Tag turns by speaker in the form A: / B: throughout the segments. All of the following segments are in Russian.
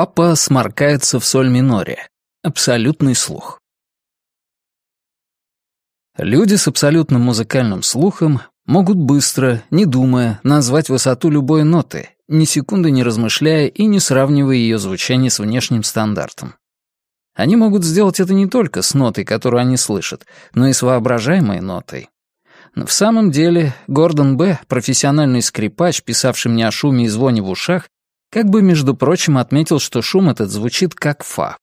A: папа сморкается в соль миноре. Абсолютный слух. Люди с абсолютным музыкальным слухом могут быстро, не думая, назвать высоту любой ноты, ни секунды не размышляя и не сравнивая ее звучание с внешним стандартом. Они могут сделать это не только с нотой, которую они слышат, но и с воображаемой нотой. В самом деле, Гордон Б., профессиональный скрипач, писавший мне о шуме и звоне в ушах, как бы, между прочим, отметил, что шум этот звучит как фа.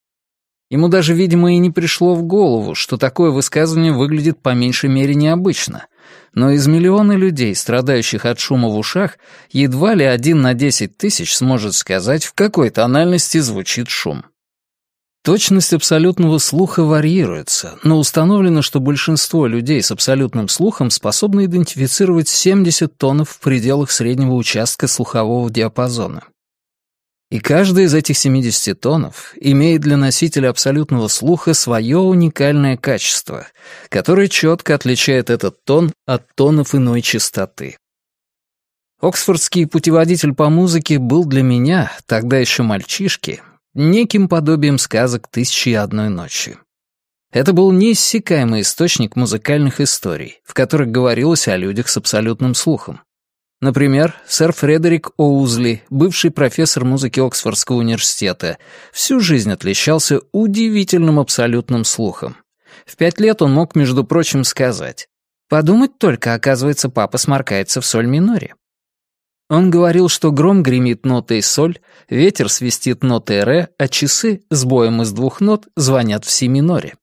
A: Ему даже, видимо, и не пришло в голову, что такое высказывание выглядит по меньшей мере необычно. Но из миллиона людей, страдающих от шума в ушах, едва ли один на десять тысяч сможет сказать, в какой тональности звучит шум. Точность абсолютного слуха варьируется, но установлено, что большинство людей с абсолютным слухом способны идентифицировать 70 тонов в пределах среднего участка слухового диапазона. И каждый из этих 70 тонов имеет для носителя абсолютного слуха свое уникальное качество, которое четко отличает этот тон от тонов иной частоты. Оксфордский путеводитель по музыке был для меня, тогда еще мальчишки, неким подобием сказок «Тысячи и одной ночи». Это был неиссякаемый источник музыкальных историй, в которых говорилось о людях с абсолютным слухом. Например, сэр Фредерик Оузли, бывший профессор музыки Оксфордского университета, всю жизнь отличался удивительным абсолютным слухом. В пять лет он мог, между прочим, сказать «Подумать только, оказывается, папа сморкается в соль миноре». Он говорил, что гром гремит нотой соль, ветер свистит нотой ре, а часы с боем из двух нот звонят в си миноре.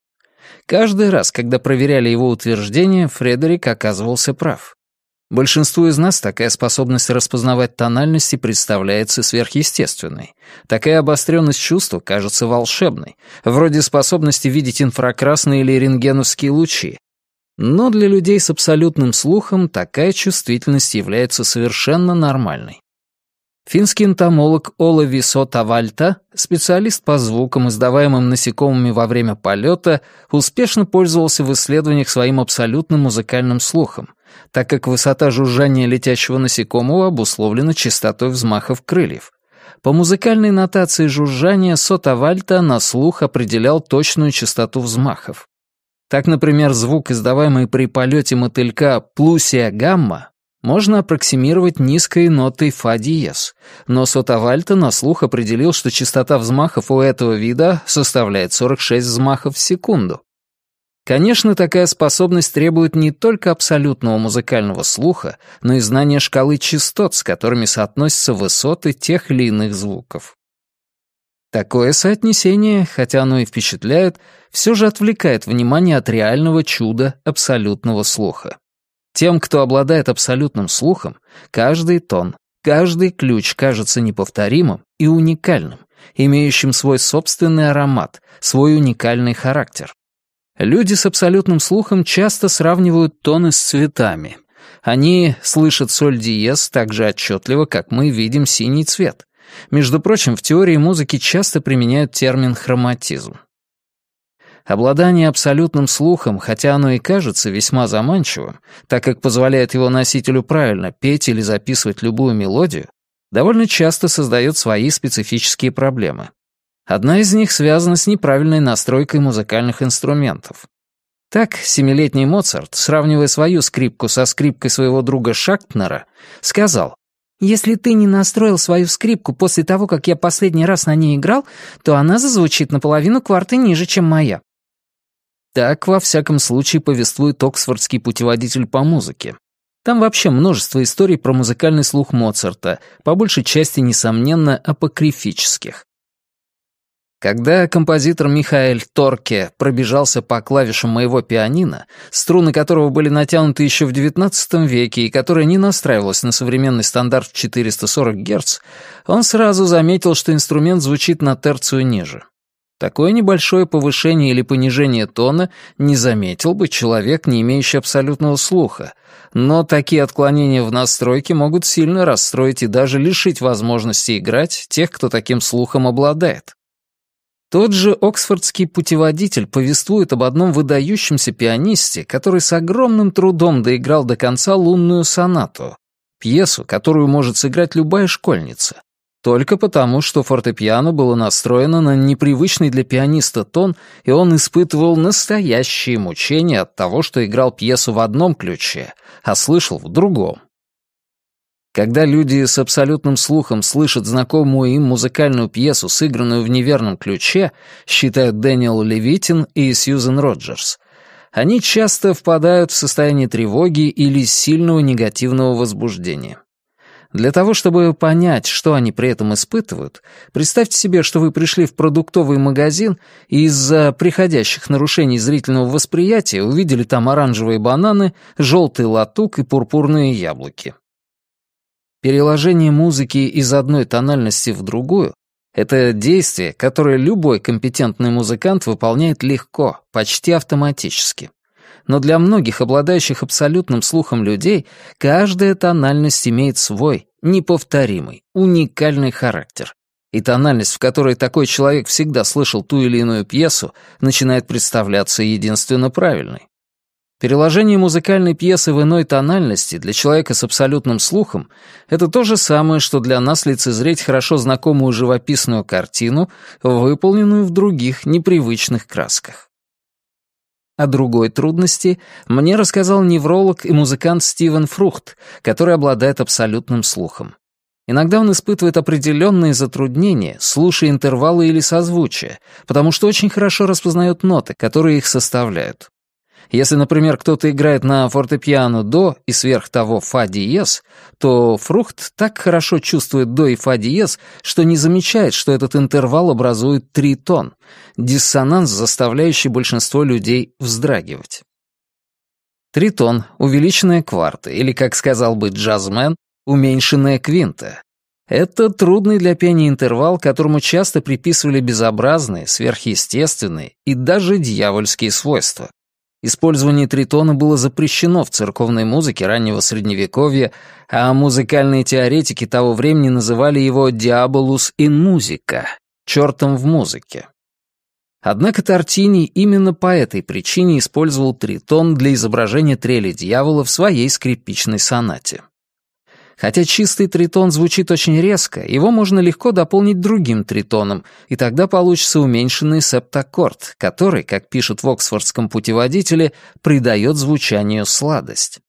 A: Каждый раз, когда проверяли его утверждение, Фредерик оказывался прав. Большинству из нас такая способность распознавать тональности представляется сверхъестественной. Такая обостренность чувства кажется волшебной, вроде способности видеть инфракрасные или рентгеновские лучи. Но для людей с абсолютным слухом такая чувствительность является совершенно нормальной. Финский энтомолог Ола Висо Тавальта, специалист по звукам, издаваемым насекомыми во время полета, успешно пользовался в исследованиях своим абсолютным музыкальным слухом, так как высота жужжания летящего насекомого обусловлена частотой взмахов крыльев. По музыкальной нотации жужжания сота вальта на слух определял точную частоту взмахов. Так, например, звук, издаваемый при полете мотылька «плусия гамма», можно аппроксимировать низкой нотой фа диез, но сотовальто на слух определил, что частота взмахов у этого вида составляет 46 взмахов в секунду. Конечно, такая способность требует не только абсолютного музыкального слуха, но и знания шкалы частот, с которыми соотносятся высоты тех или иных звуков. Такое соотнесение, хотя оно и впечатляет, все же отвлекает внимание от реального чуда абсолютного слуха. Тем, кто обладает абсолютным слухом, каждый тон, каждый ключ кажется неповторимым и уникальным, имеющим свой собственный аромат, свой уникальный характер. Люди с абсолютным слухом часто сравнивают тоны с цветами. Они слышат соль диез так же отчетливо, как мы видим синий цвет. Между прочим, в теории музыки часто применяют термин «хроматизм». Обладание абсолютным слухом, хотя оно и кажется весьма заманчивым, так как позволяет его носителю правильно петь или записывать любую мелодию, довольно часто создает свои специфические проблемы. Одна из них связана с неправильной настройкой музыкальных инструментов. Так, семилетний Моцарт, сравнивая свою скрипку со скрипкой своего друга Шактнера, сказал, «Если ты не настроил свою скрипку после того, как я последний раз на ней играл, то она зазвучит наполовину кварты ниже, чем моя». Так, во всяком случае, повествует Оксфордский путеводитель по музыке. Там вообще множество историй про музыкальный слух Моцарта, по большей части, несомненно, апокрифических. Когда композитор Михаэль Торке пробежался по клавишам моего пианино, струны которого были натянуты еще в XIX веке и которое не настраивалось на современный стандарт 440 Гц, он сразу заметил, что инструмент звучит на терцию ниже. Такое небольшое повышение или понижение тона не заметил бы человек, не имеющий абсолютного слуха, но такие отклонения в настройке могут сильно расстроить и даже лишить возможности играть тех, кто таким слухом обладает. Тот же оксфордский путеводитель повествует об одном выдающемся пианисте, который с огромным трудом доиграл до конца лунную сонату, пьесу, которую может сыграть любая школьница, только потому, что фортепиано было настроено на непривычный для пианиста тон, и он испытывал настоящие мучения от того, что играл пьесу в одном ключе, а слышал в другом. Когда люди с абсолютным слухом слышат знакомую им музыкальную пьесу, сыгранную в неверном ключе, считают Дэниел Левитин и Сьюзен Роджерс, они часто впадают в состояние тревоги или сильного негативного возбуждения. Для того, чтобы понять, что они при этом испытывают, представьте себе, что вы пришли в продуктовый магазин и из-за приходящих нарушений зрительного восприятия увидели там оранжевые бананы, желтый латук и пурпурные яблоки. Переложение музыки из одной тональности в другую — это действие, которое любой компетентный музыкант выполняет легко, почти автоматически. Но для многих обладающих абсолютным слухом людей каждая тональность имеет свой, неповторимый, уникальный характер. И тональность, в которой такой человек всегда слышал ту или иную пьесу, начинает представляться единственно правильной. Переложение музыкальной пьесы в иной тональности для человека с абсолютным слухом — это то же самое, что для нас лицезреть хорошо знакомую живописную картину, выполненную в других непривычных красках. О другой трудности мне рассказал невролог и музыкант Стивен Фрухт, который обладает абсолютным слухом. Иногда он испытывает определенные затруднения, слушая интервалы или созвучия, потому что очень хорошо распознает ноты, которые их составляют. Если, например, кто-то играет на фортепиано до и сверх того фа диез, то фрукт так хорошо чувствует до и фа диез, что не замечает, что этот интервал образует тритон, диссонанс, заставляющий большинство людей вздрагивать. Тритон — увеличенная кварта, или, как сказал бы джазмен, уменьшенная квинта. Это трудный для пения интервал, которому часто приписывали безобразные, сверхъестественные и даже дьявольские свойства. Использование тритона было запрещено в церковной музыке раннего Средневековья, а музыкальные теоретики того времени называли его «diabolus и musica» — «чертом в музыке». Однако Тартини именно по этой причине использовал тритон для изображения трели дьявола в своей скрипичной сонате. Хотя чистый тритон звучит очень резко, его можно легко дополнить другим тритоном, и тогда получится уменьшенный септаккорд, который, как пишут в Оксфордском путеводителе, придает звучанию сладость.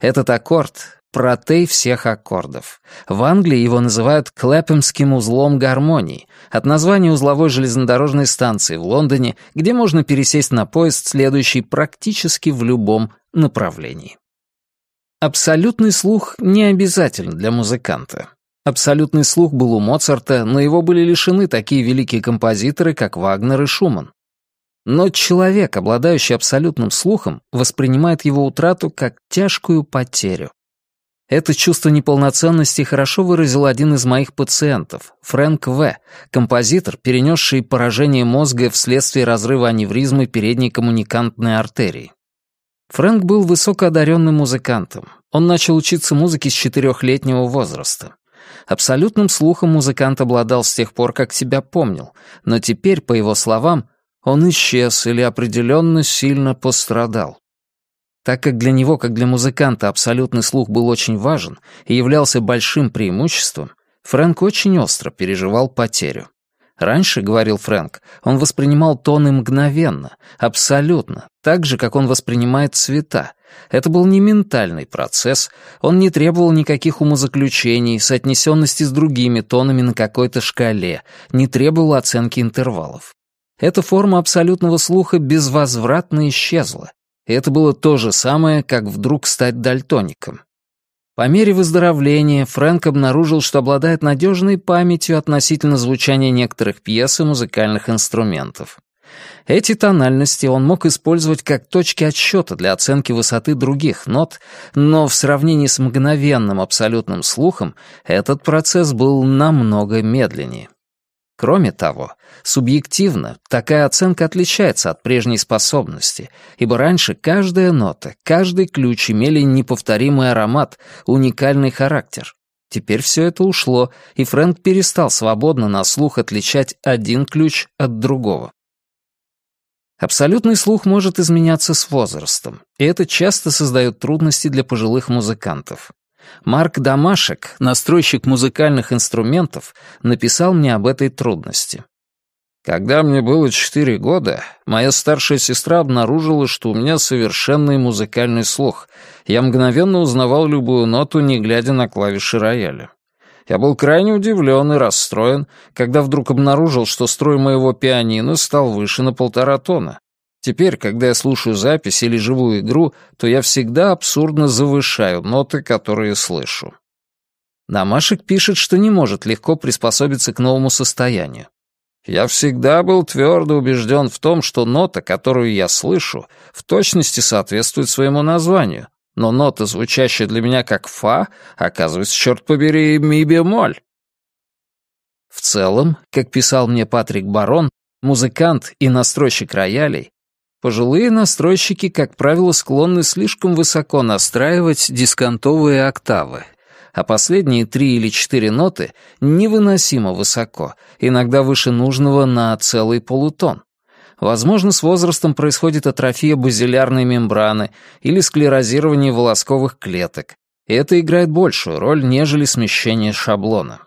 A: Этот аккорд — протей всех аккордов. В Англии его называют «клэпемским узлом гармонии», от названия узловой железнодорожной станции в Лондоне, где можно пересесть на поезд, следующий практически в любом направлении. Абсолютный слух не обязателен для музыканта. Абсолютный слух был у Моцарта, но его были лишены такие великие композиторы, как Вагнер и Шуман. Но человек, обладающий абсолютным слухом, воспринимает его утрату как тяжкую потерю. Это чувство неполноценности хорошо выразил один из моих пациентов, Фрэнк В., композитор, перенесший поражение мозга вследствие разрыва аневризмы передней коммуникантной артерии. Фрэнк был высокоодаренным музыкантом. Он начал учиться музыке с четырехлетнего возраста. Абсолютным слухом музыкант обладал с тех пор, как себя помнил, но теперь, по его словам, он исчез или определенно сильно пострадал. Так как для него, как для музыканта, абсолютный слух был очень важен и являлся большим преимуществом, Фрэнк очень остро переживал потерю. Раньше, — говорил Фрэнк, — он воспринимал тоны мгновенно, абсолютно, так же, как он воспринимает цвета. Это был не ментальный процесс, он не требовал никаких умозаключений, соотнесенности с другими тонами на какой-то шкале, не требовал оценки интервалов. Эта форма абсолютного слуха безвозвратно исчезла, и это было то же самое, как вдруг стать дальтоником. По мере выздоровления Фрэнк обнаружил, что обладает надежной памятью относительно звучания некоторых пьес и музыкальных инструментов. Эти тональности он мог использовать как точки отсчета для оценки высоты других нот, но в сравнении с мгновенным абсолютным слухом этот процесс был намного медленнее. Кроме того, субъективно такая оценка отличается от прежней способности, ибо раньше каждая нота, каждый ключ имели неповторимый аромат, уникальный характер. Теперь все это ушло, и Фрэнк перестал свободно на слух отличать один ключ от другого. Абсолютный слух может изменяться с возрастом, и это часто создает трудности для пожилых музыкантов. Марк Домашек, настройщик музыкальных инструментов, написал мне об этой трудности. Когда мне было четыре года, моя старшая сестра обнаружила, что у меня совершенный музыкальный слух. Я мгновенно узнавал любую ноту, не глядя на клавиши рояля. Я был крайне удивлен и расстроен, когда вдруг обнаружил, что строй моего пианино стал выше на полтора тона. Теперь, когда я слушаю запись или живую игру, то я всегда абсурдно завышаю ноты, которые слышу. Намашек пишет, что не может легко приспособиться к новому состоянию. Я всегда был твердо убежден в том, что нота, которую я слышу, в точности соответствует своему названию, но нота, звучащая для меня как фа, оказывается, черт побери, ми-бемоль. В целом, как писал мне Патрик Барон, музыкант и настройщик роялей, Пожилые настройщики, как правило, склонны слишком высоко настраивать дискантовые октавы, а последние три или четыре ноты невыносимо высоко, иногда выше нужного на целый полутон. Возможно, с возрастом происходит атрофия базилярной мембраны или склерозирование волосковых клеток, и это играет большую роль, нежели смещение шаблона.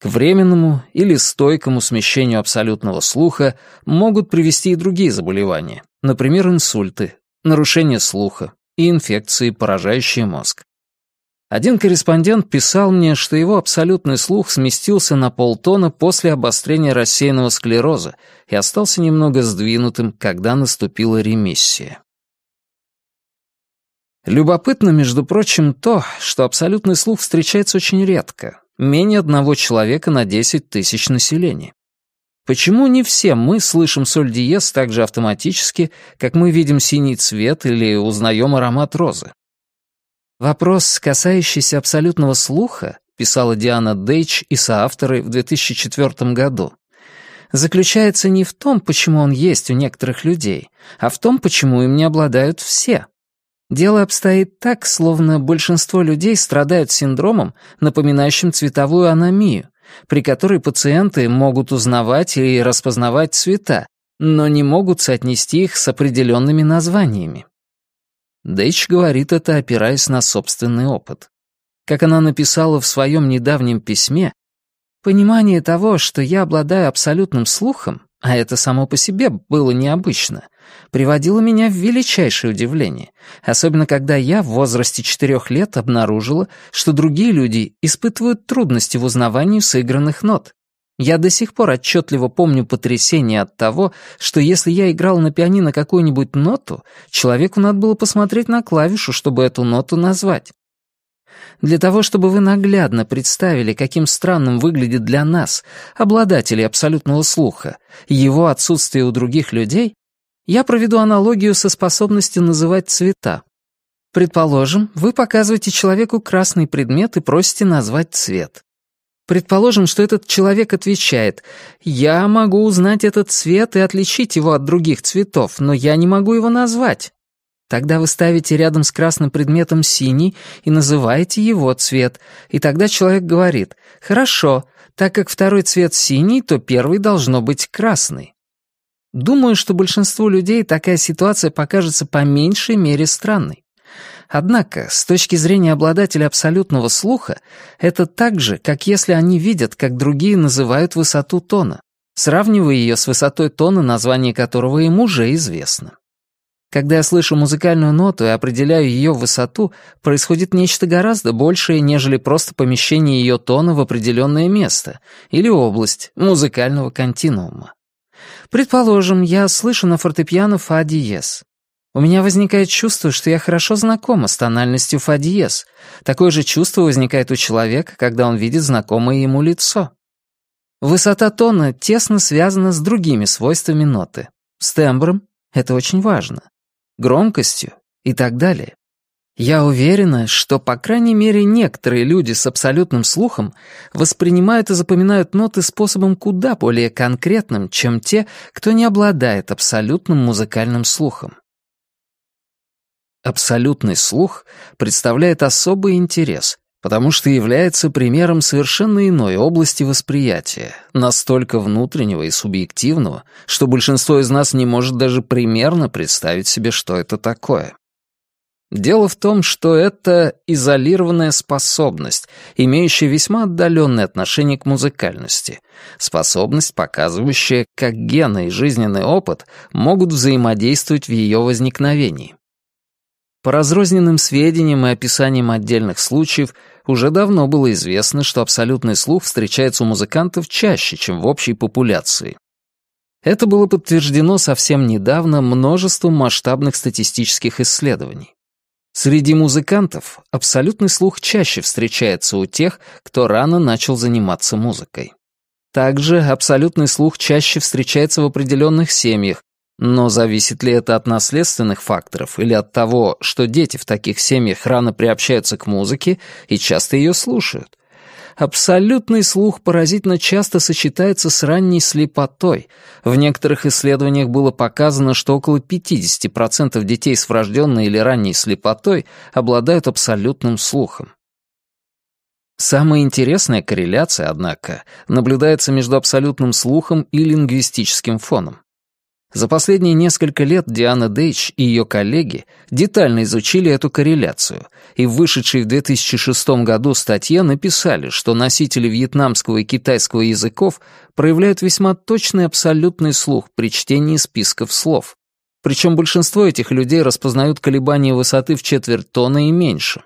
A: К временному или стойкому смещению абсолютного слуха могут привести и другие заболевания, например, инсульты, нарушение слуха и инфекции, поражающие мозг. Один корреспондент писал мне, что его абсолютный слух сместился на полтона после обострения рассеянного склероза и остался немного сдвинутым, когда наступила ремиссия. Любопытно, между прочим, то, что абсолютный слух встречается очень редко, менее одного человека на 10 тысяч населения. Почему не все мы слышим соль диез так же автоматически, как мы видим синий цвет или узнаем аромат розы? Вопрос, касающийся абсолютного слуха, писала Диана Дейч и соавторы в 2004 году, заключается не в том, почему он есть у некоторых людей, а в том, почему им не обладают все. Дело обстоит так, словно большинство людей страдают синдромом, напоминающим цветовую аномию, при которой пациенты могут узнавать и распознавать цвета, но не могут соотнести их с определенными названиями. Дэйч говорит это, опираясь на собственный опыт. Как она написала в своем недавнем письме, «Понимание того, что я обладаю абсолютным слухом, а это само по себе было необычно — приводило меня в величайшее удивление, особенно когда я в возрасте четырех лет обнаружила, что другие люди испытывают трудности в узнавании сыгранных нот. Я до сих пор отчетливо помню потрясение от того, что если я играл на пианино какую-нибудь ноту, человеку надо было посмотреть на клавишу, чтобы эту ноту назвать. Для того, чтобы вы наглядно представили, каким странным выглядит для нас, обладателей абсолютного слуха, его отсутствие у других людей, я проведу аналогию со способностью называть цвета. Предположим, вы показываете человеку красный предмет и просите назвать цвет. Предположим, что этот человек отвечает «Я могу узнать этот цвет и отличить его от других цветов, но я не могу его назвать». Тогда вы ставите рядом с красным предметом синий и называете его цвет, и тогда человек говорит «Хорошо, так как второй цвет синий, то первый должно быть красный». Думаю, что большинству людей такая ситуация покажется по меньшей мере странной. Однако, с точки зрения обладателя абсолютного слуха, это так же, как если они видят, как другие называют высоту тона, сравнивая ее с высотой тона, название которого им уже известно. Когда я слышу музыкальную ноту и определяю ее высоту, происходит нечто гораздо большее, нежели просто помещение ее тона в определенное место или область музыкального континуума. Предположим, я слышу на фортепиано фа диез. У меня возникает чувство, что я хорошо знакома с тональностью фа диез. Такое же чувство возникает у человека, когда он видит знакомое ему лицо. Высота тона тесно связана с другими свойствами ноты. С тембром — это очень важно. Громкостью и так далее. Я уверена, что, по крайней мере, некоторые люди с абсолютным слухом воспринимают и запоминают ноты способом куда более конкретным, чем те, кто не обладает абсолютным музыкальным слухом. Абсолютный слух представляет особый интерес, потому что является примером совершенно иной области восприятия, настолько внутреннего и субъективного, что большинство из нас не может даже примерно представить себе, что это такое. Дело в том, что это изолированная способность, имеющая весьма отдаленное отношение к музыкальности. Способность, показывающая, как гены и жизненный опыт могут взаимодействовать в ее возникновении. По разрозненным сведениям и описаниям отдельных случаев уже давно было известно, что абсолютный слух встречается у музыкантов чаще, чем в общей популяции. Это было подтверждено совсем недавно множеством масштабных статистических исследований. Среди музыкантов абсолютный слух чаще встречается у тех, кто рано начал заниматься музыкой. Также абсолютный слух чаще встречается в определенных семьях, но зависит ли это от наследственных факторов или от того, что дети в таких семьях рано приобщаются к музыке и часто ее слушают? абсолютный слух поразительно часто сочетается с ранней слепотой. В некоторых исследованиях было показано, что около 50% детей с врожденной или ранней слепотой обладают абсолютным слухом. Самая интересная корреляция, однако, наблюдается между абсолютным слухом и лингвистическим фоном. За последние несколько лет Диана Дейч и ее коллеги детально изучили эту корреляцию, и в вышедшей в 2006 году статье написали, что носители вьетнамского и китайского языков проявляют весьма точный абсолютный слух при чтении списков слов. Причем большинство этих людей распознают колебания высоты в четверть тона и меньше.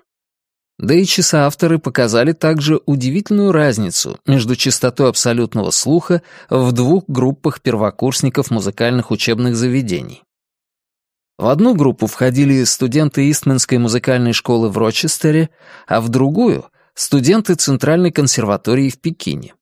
A: Да и часоавторы показали также удивительную разницу между частотой абсолютного слуха в двух группах первокурсников музыкальных учебных заведений. В одну группу входили студенты Истманской музыкальной школы в Рочестере, а в другую — студенты Центральной консерватории в Пекине.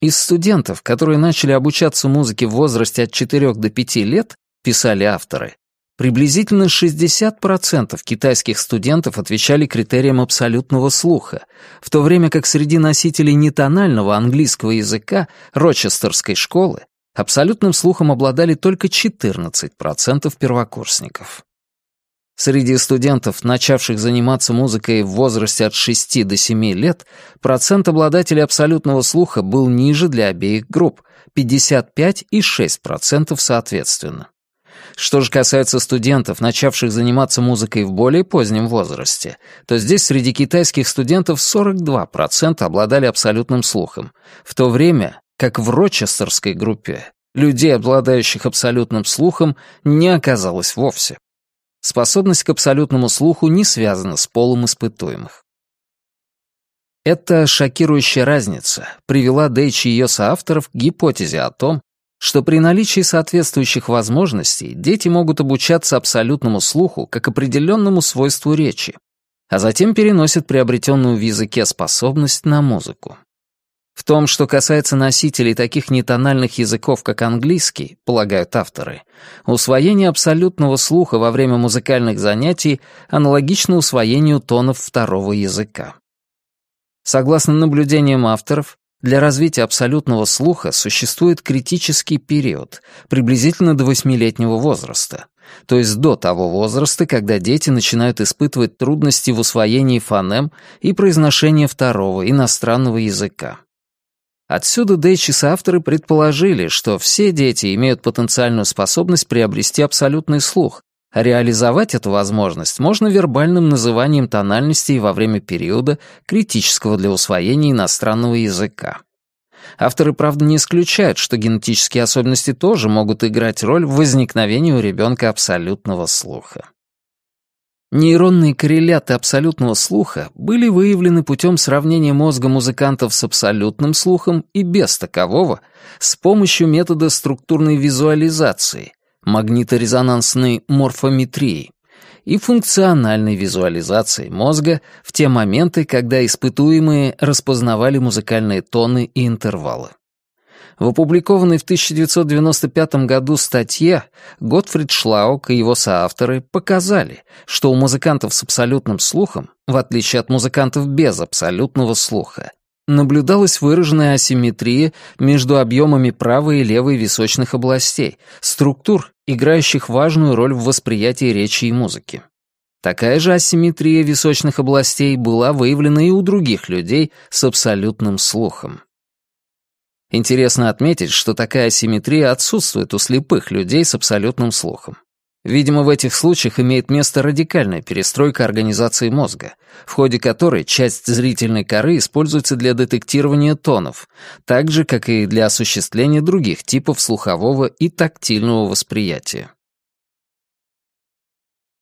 A: Из студентов, которые начали обучаться музыке в возрасте от 4 до 5 лет, писали авторы, Приблизительно 60% китайских студентов отвечали критериям абсолютного слуха, в то время как среди носителей нетонального английского языка Рочестерской школы абсолютным слухом обладали только 14% первокурсников. Среди студентов, начавших заниматься музыкой в возрасте от 6 до 7 лет, процент обладателей абсолютного слуха был ниже для обеих групп — 55 и 6% соответственно. Что же касается студентов, начавших заниматься музыкой в более позднем возрасте, то здесь среди китайских студентов 42% обладали абсолютным слухом, в то время как в рочестерской группе людей, обладающих абсолютным слухом, не оказалось вовсе. Способность к абсолютному слуху не связана с полом испытуемых. Эта шокирующая разница привела Дейч и ее соавторов к гипотезе о том, что при наличии соответствующих возможностей дети могут обучаться абсолютному слуху как определенному свойству речи, а затем переносят приобретенную в языке способность на музыку. В том, что касается носителей таких нетональных языков, как английский, полагают авторы, усвоение абсолютного слуха во время музыкальных занятий аналогично усвоению тонов второго языка. Согласно наблюдениям авторов, для развития абсолютного слуха существует критический период, приблизительно до восьмилетнего возраста, то есть до того возраста, когда дети начинают испытывать трудности в усвоении фонем и произношении второго иностранного языка. Отсюда Дэйч авторы предположили, что все дети имеют потенциальную способность приобрести абсолютный слух, Реализовать эту возможность можно вербальным называнием тональностей во время периода, критического для усвоения иностранного языка. Авторы, правда, не исключают, что генетические особенности тоже могут играть роль в возникновении у ребенка абсолютного слуха. Нейронные корреляты абсолютного слуха были выявлены путем сравнения мозга музыкантов с абсолютным слухом и без такового с помощью метода структурной визуализации, магниторезонансной морфометрией и функциональной визуализацией мозга в те моменты, когда испытуемые распознавали музыкальные тоны и интервалы. В опубликованной в 1995 году статье Готфрид Шлаук и его соавторы показали, что у музыкантов с абсолютным слухом, в отличие от музыкантов без абсолютного слуха, наблюдалась выраженная асимметрия между объемами правой и левой височных областей, структур, играющих важную роль в восприятии речи и музыки. Такая же асимметрия височных областей была выявлена и у других людей с абсолютным слухом. Интересно отметить, что такая асимметрия отсутствует у слепых людей с абсолютным слухом. Видимо, в этих случаях имеет место радикальная перестройка организации мозга, в ходе которой часть зрительной коры используется для детектирования тонов, так же, как и для осуществления других типов слухового и тактильного восприятия.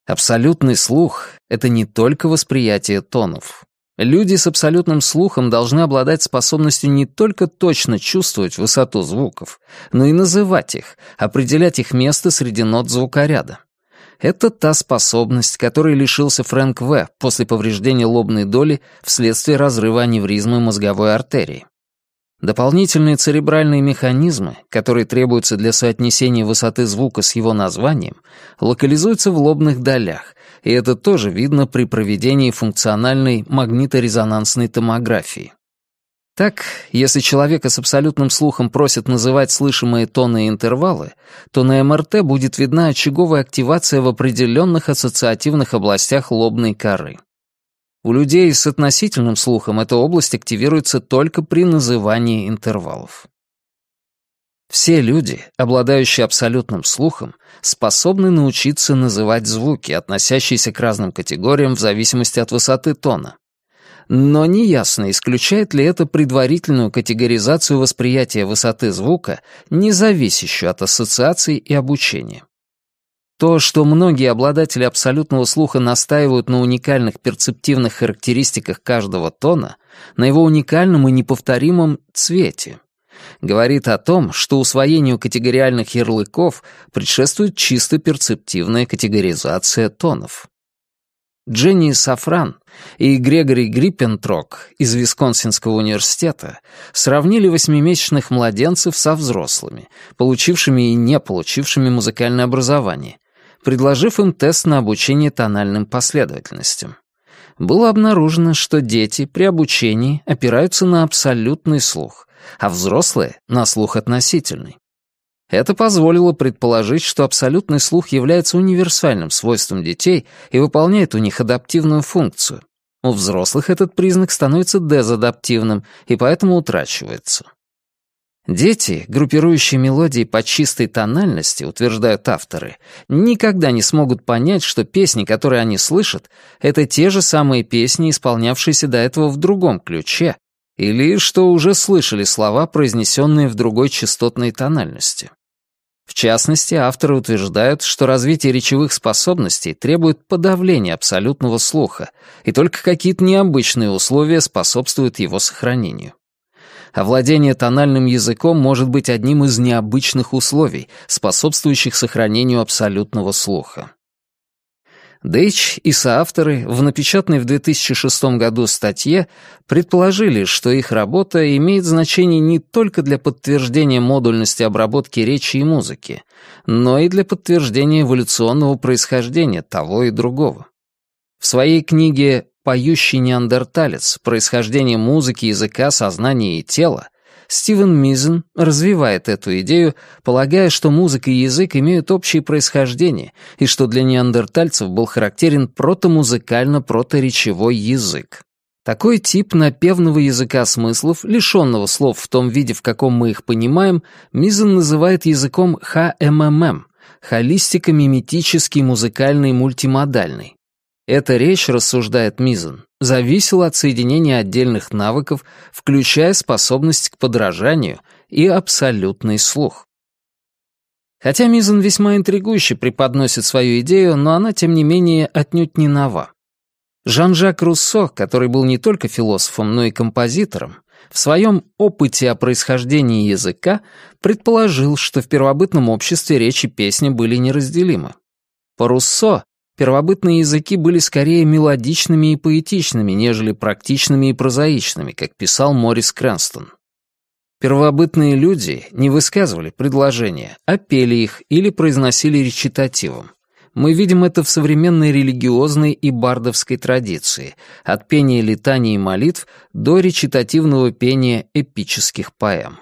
A: Абсолютный слух — это не только восприятие тонов. Люди с абсолютным слухом должны обладать способностью не только точно чувствовать высоту звуков, но и называть их, определять их место среди нот звукоряда. Это та способность, которой лишился Фрэнк В. после повреждения лобной доли вследствие разрыва аневризмы мозговой артерии. Дополнительные церебральные механизмы, которые требуются для соотнесения высоты звука с его названием, локализуются в лобных долях, и это тоже видно при проведении функциональной магниторезонансной томографии. Так, если человека с абсолютным слухом просят называть слышимые тоны и интервалы, то на МРТ будет видна очаговая активация в определенных ассоциативных областях лобной коры. У людей с относительным слухом эта область активируется только при назывании интервалов. Все люди, обладающие абсолютным слухом, способны научиться называть звуки, относящиеся к разным категориям в зависимости от высоты тона. Но неясно, исключает ли это предварительную категоризацию восприятия высоты звука, не зависящую от ассоциаций и обучения. То, что многие обладатели абсолютного слуха настаивают на уникальных перцептивных характеристиках каждого тона, на его уникальном и неповторимом цвете, говорит о том, что усвоению категориальных ярлыков предшествует чисто перцептивная категоризация тонов. Дженни Сафран и Грегори Гриппентрок из Висконсинского университета сравнили восьмимесячных младенцев со взрослыми, получившими и не получившими музыкальное образование, предложив им тест на обучение тональным последовательностям. Было обнаружено, что дети при обучении опираются на абсолютный слух, а взрослые — на слух относительный. Это позволило предположить, что абсолютный слух является универсальным свойством детей и выполняет у них адаптивную функцию. У взрослых этот признак становится дезадаптивным и поэтому утрачивается. Дети, группирующие мелодии по чистой тональности, утверждают авторы, никогда не смогут понять, что песни, которые они слышат, это те же самые песни, исполнявшиеся до этого в другом ключе, или что уже слышали слова, произнесенные в другой частотной тональности. В частности, авторы утверждают, что развитие речевых способностей требует подавления абсолютного слуха, и только какие-то необычные условия способствуют его сохранению. А Овладение тональным языком может быть одним из необычных условий, способствующих сохранению абсолютного слуха. Дейч и соавторы в напечатанной в 2006 году статье предположили, что их работа имеет значение не только для подтверждения модульности обработки речи и музыки, но и для подтверждения эволюционного происхождения того и другого. В своей книге поющий неандерталец, происхождение музыки, языка, сознания и тела, Стивен Мизен развивает эту идею, полагая, что музыка и язык имеют общее происхождение и что для неандертальцев был характерен протомузыкально-проторечевой язык. Такой тип напевного языка смыслов, лишенного слов в том виде, в каком мы их понимаем, Мизен называет языком ХМММ — холистико-миметический музыкальный мультимодальный, эта речь, рассуждает Мизен, зависела от соединения отдельных навыков, включая способность к подражанию и абсолютный слух. Хотя Мизен весьма интригующе преподносит свою идею, но она, тем не менее, отнюдь не нова. Жан-Жак Руссо, который был не только философом, но и композитором, в своем опыте о происхождении языка предположил, что в первобытном обществе речи и песни были неразделимы. По Руссо первобытные языки были скорее мелодичными и поэтичными, нежели практичными и прозаичными, как писал Морис Крэнстон. Первобытные люди не высказывали предложения, а пели их или произносили речитативом. Мы видим это в современной религиозной и бардовской традиции, от пения летаний и молитв до речитативного пения эпических поэм.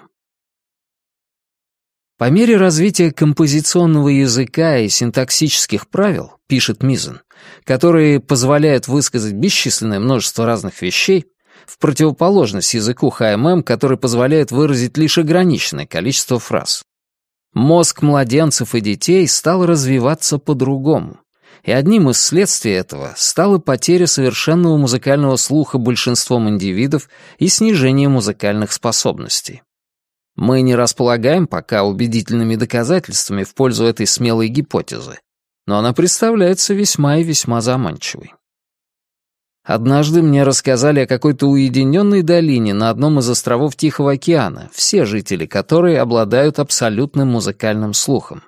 A: По мере развития композиционного языка и синтаксических правил, пишет Мизен, которые позволяют высказать бесчисленное множество разных вещей, в противоположность языку ХММ, который позволяет выразить лишь ограниченное количество фраз. Мозг младенцев и детей стал развиваться по-другому. И одним из следствий этого стала потеря совершенного музыкального слуха большинством индивидов и снижение музыкальных способностей. Мы не располагаем пока убедительными доказательствами в пользу этой смелой гипотезы, но она представляется весьма и весьма заманчивой. Однажды мне рассказали о какой-то уединенной долине на одном из островов Тихого океана, все жители которой обладают абсолютным музыкальным слухом.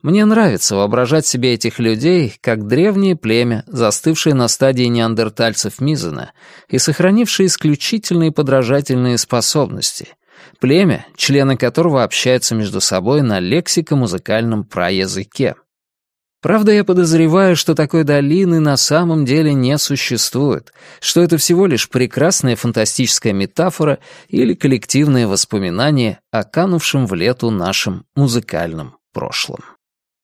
A: Мне нравится воображать себе этих людей как древнее племя, застывшее на стадии неандертальцев Мизена и сохранившее исключительные подражательные способности — племя, члены которого общаются между собой на лексико-музыкальном праязыке. Правда, я подозреваю, что такой долины на самом деле не существует, что это всего лишь прекрасная фантастическая метафора или коллективное воспоминание о канувшем в лету нашем музыкальном прошлом.